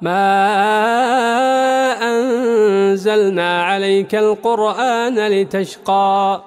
ما أنزلنا عليك القرآن لتشقى